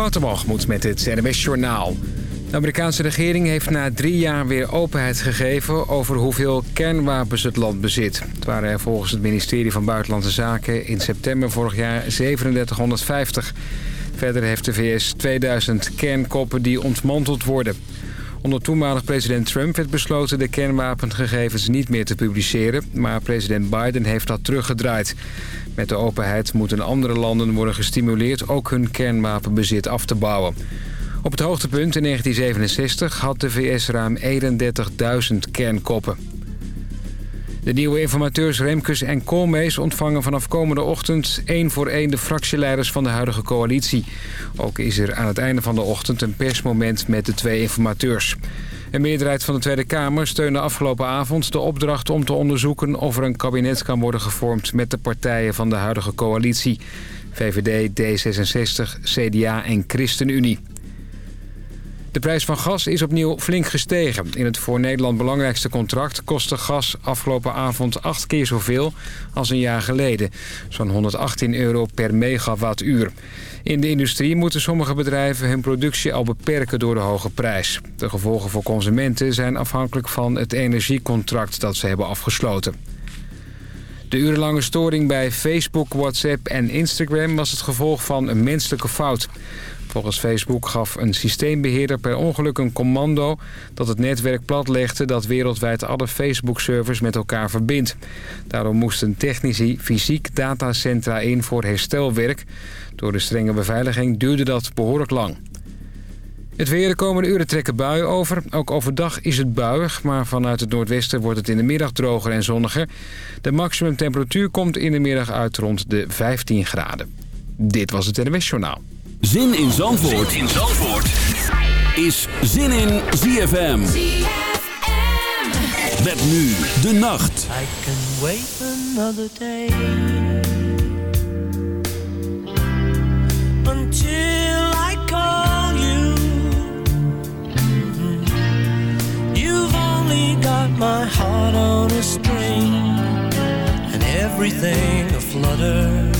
Waterwalgemoed met het NWS Journaal. De Amerikaanse regering heeft na drie jaar weer openheid gegeven... over hoeveel kernwapens het land bezit. Het waren er volgens het ministerie van Buitenlandse Zaken... in september vorig jaar 3750. Verder heeft de VS 2000 kernkoppen die ontmanteld worden. Onder toenmalig president Trump werd besloten de kernwapengegevens niet meer te publiceren... maar president Biden heeft dat teruggedraaid. Met de openheid moeten andere landen worden gestimuleerd ook hun kernwapenbezit af te bouwen. Op het hoogtepunt in 1967 had de VS ruim 31.000 kernkoppen. De nieuwe informateurs Remkes en Koolmees ontvangen vanaf komende ochtend... één voor één de fractieleiders van de huidige coalitie. Ook is er aan het einde van de ochtend een persmoment met de twee informateurs. Een meerderheid van de Tweede Kamer steunde afgelopen avond de opdracht om te onderzoeken... of er een kabinet kan worden gevormd met de partijen van de huidige coalitie. VVD, D66, CDA en ChristenUnie. De prijs van gas is opnieuw flink gestegen. In het voor Nederland belangrijkste contract kostte gas afgelopen avond acht keer zoveel als een jaar geleden. Zo'n 118 euro per megawattuur. In de industrie moeten sommige bedrijven hun productie al beperken door de hoge prijs. De gevolgen voor consumenten zijn afhankelijk van het energiecontract dat ze hebben afgesloten. De urenlange storing bij Facebook, WhatsApp en Instagram was het gevolg van een menselijke fout. Volgens Facebook gaf een systeembeheerder per ongeluk een commando... dat het netwerk platlegde dat wereldwijd alle Facebook-servers met elkaar verbindt. Daarom moesten technici fysiek datacentra in voor herstelwerk. Door de strenge beveiliging duurde dat behoorlijk lang. Het weer de komende uren trekken buien over. Ook overdag is het buiig, maar vanuit het noordwesten wordt het in de middag droger en zonniger. De maximumtemperatuur komt in de middag uit rond de 15 graden. Dit was het NWS Journaal. Zin in Zandvoort, zin in Zandvoort. is Zin in ZFM. ZFM. Met nu de nacht. I can wait another day. Until I call you. You've only got my heart on a string. And everything a flutter.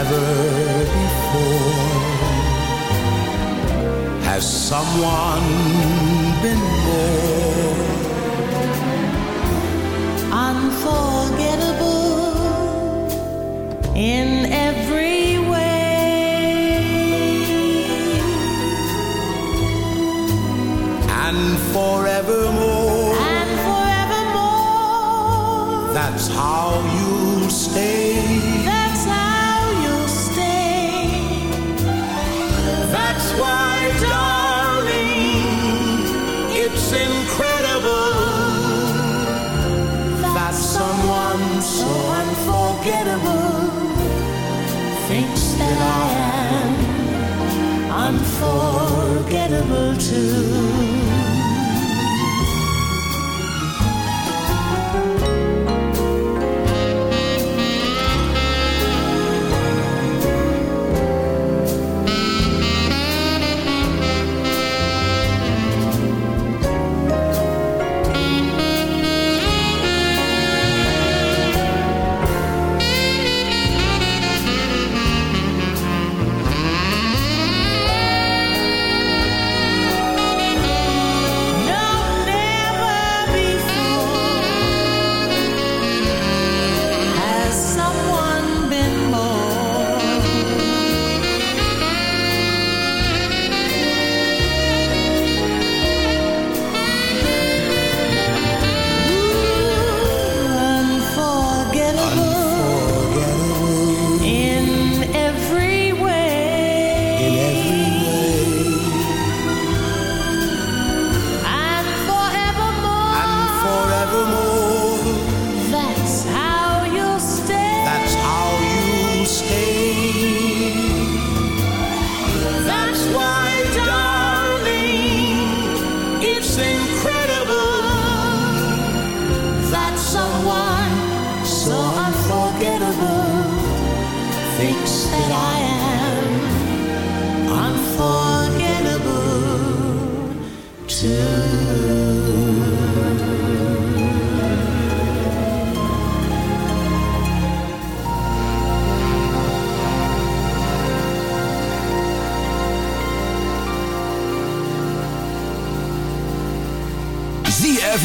ever before. Has someone been more Unforgettable in every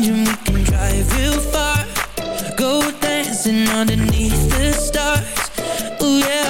engine, we can drive real far. Go dancing underneath the stars. Ooh yeah.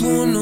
tu no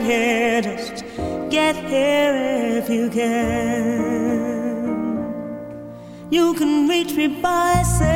get here, just get here if you can. You can reach me by saying.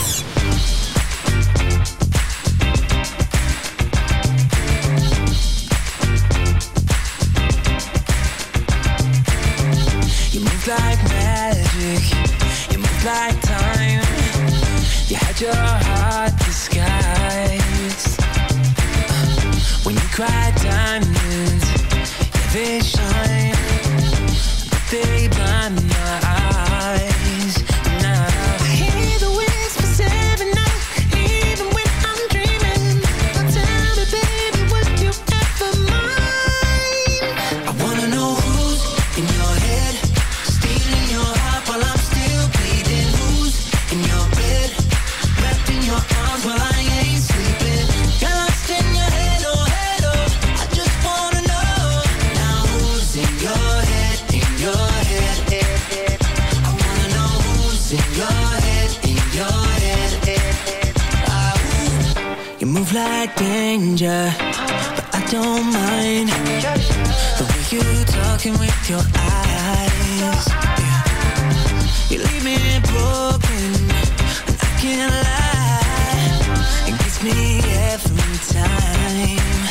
Talking with your eyes. You leave me broken, I can't lie. It gets me every time.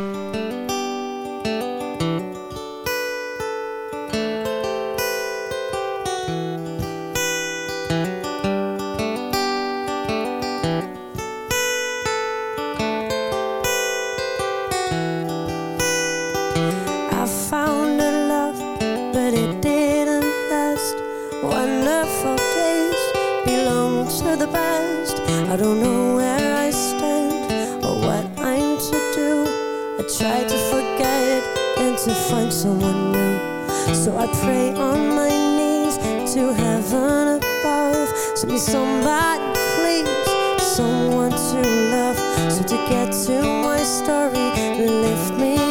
Wonderful days belong to the past. I don't know where I stand or what I'm to do. I try to forget and to find someone new. So I pray on my knees to heaven above. Send me somebody, please, someone to love. So to get to my story, lift me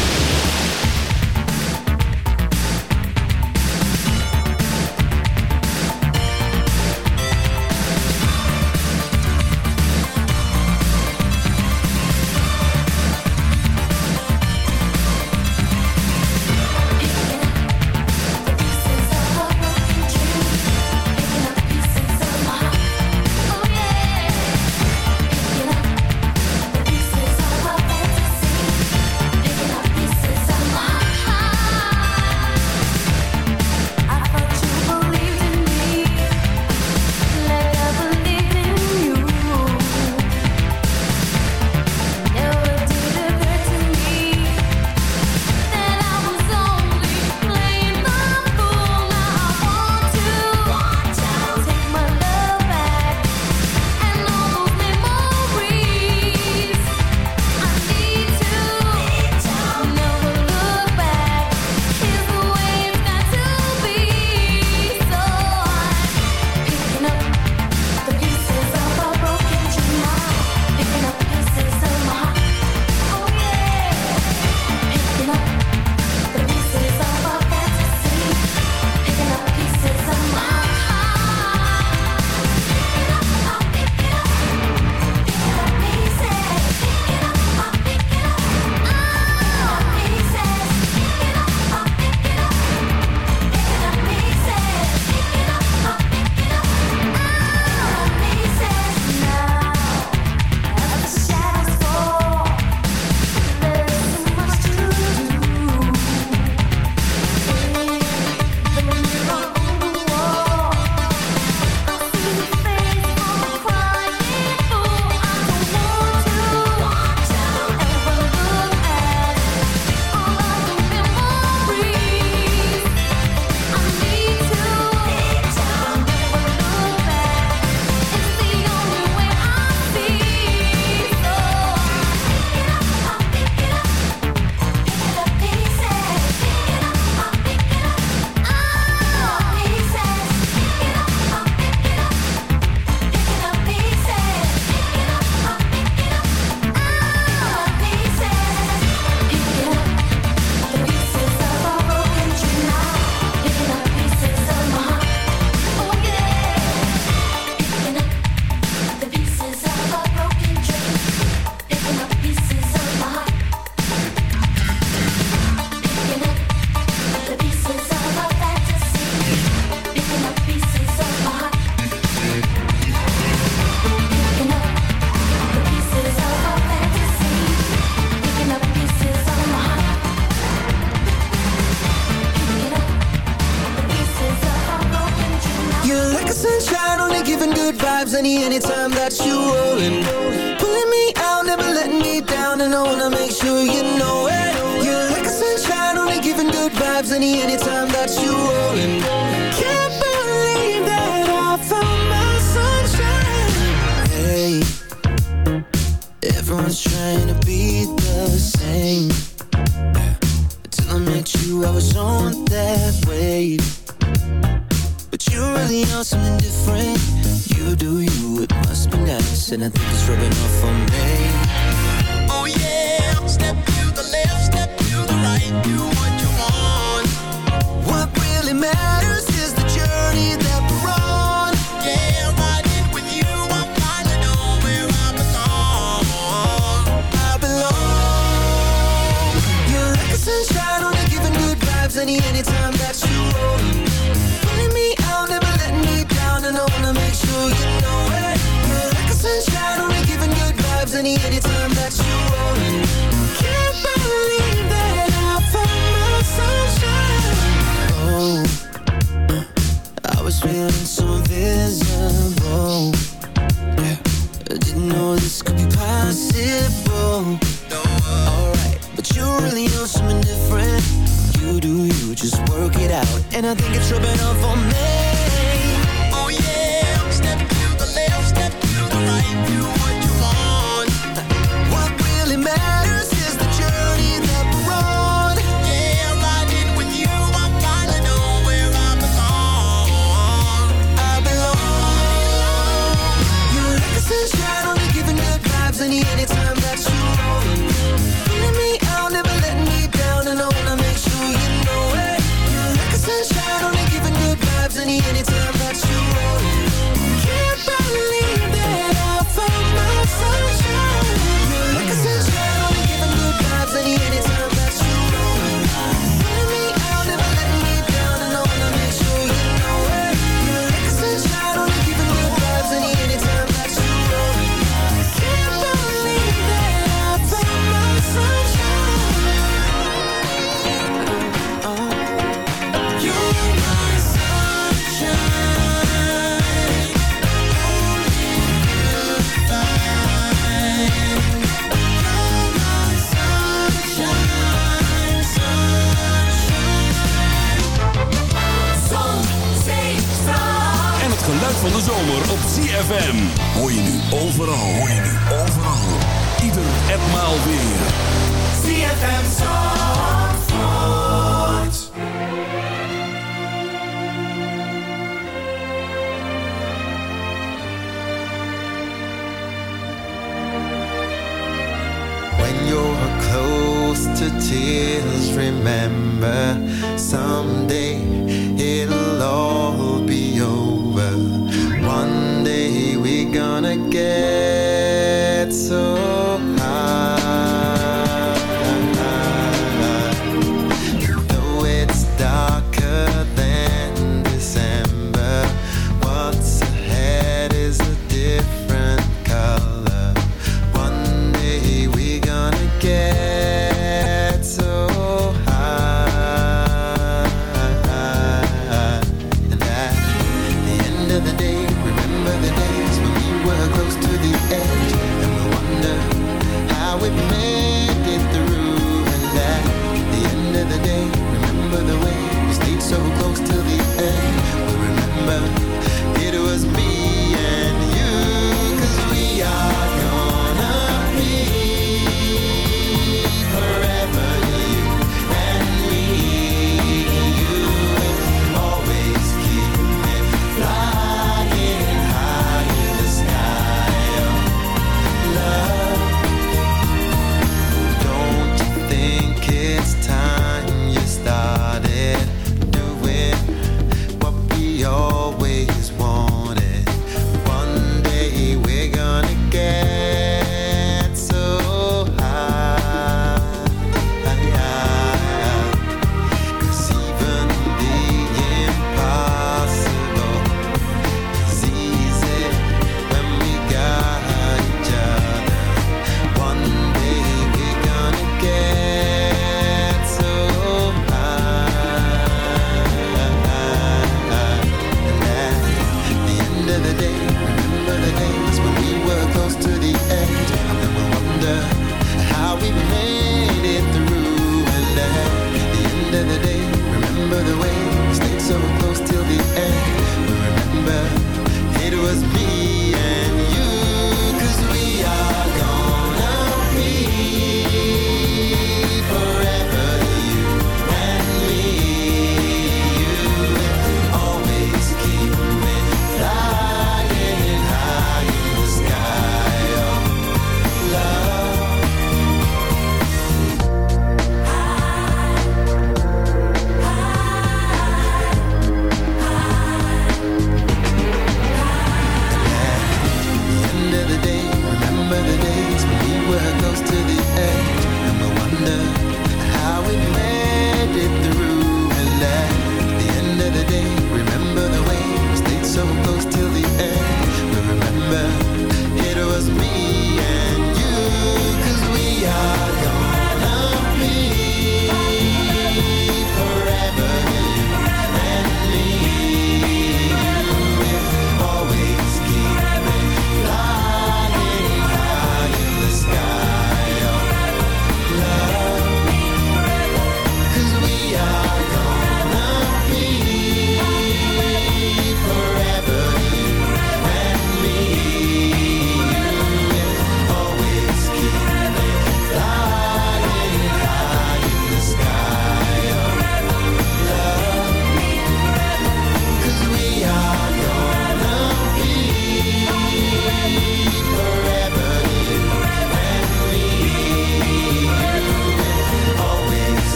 and I think it's rubbing off on me.